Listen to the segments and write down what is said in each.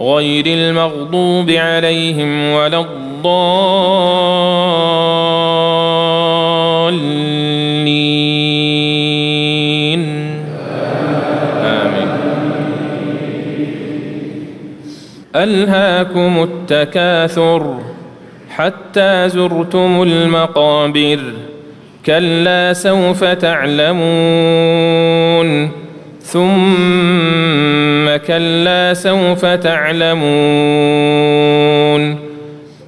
غير المغضوب عليهم ولا الضالين. آمين. ألهاكم التكاثر حتى زرتم المقابر كلا سوف تعلمون ثم كلا سوف تعلمون.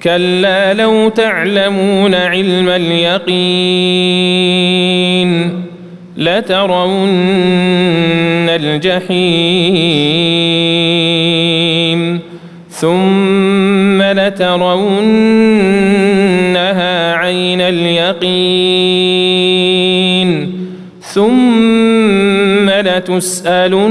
كلا لو تعلمون علم اليقين لترون الجحيم ثم لترونها عين اليقين ثم لتسألن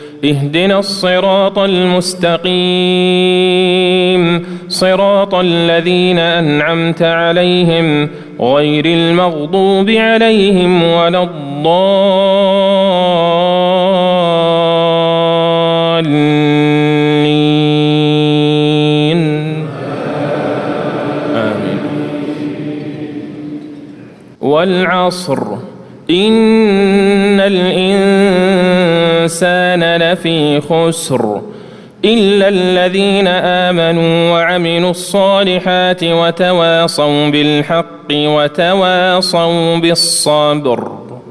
اهدنا الصراط المستقيم. صراط الذين أنعمت عليهم غير المغضوب عليهم ولا الضالين. آمين. والعصر. إن الإنسان لفي خسر إلا الذين آمنوا وعملوا الصالحات وتواصوا بالحق وتواصوا بالصبر.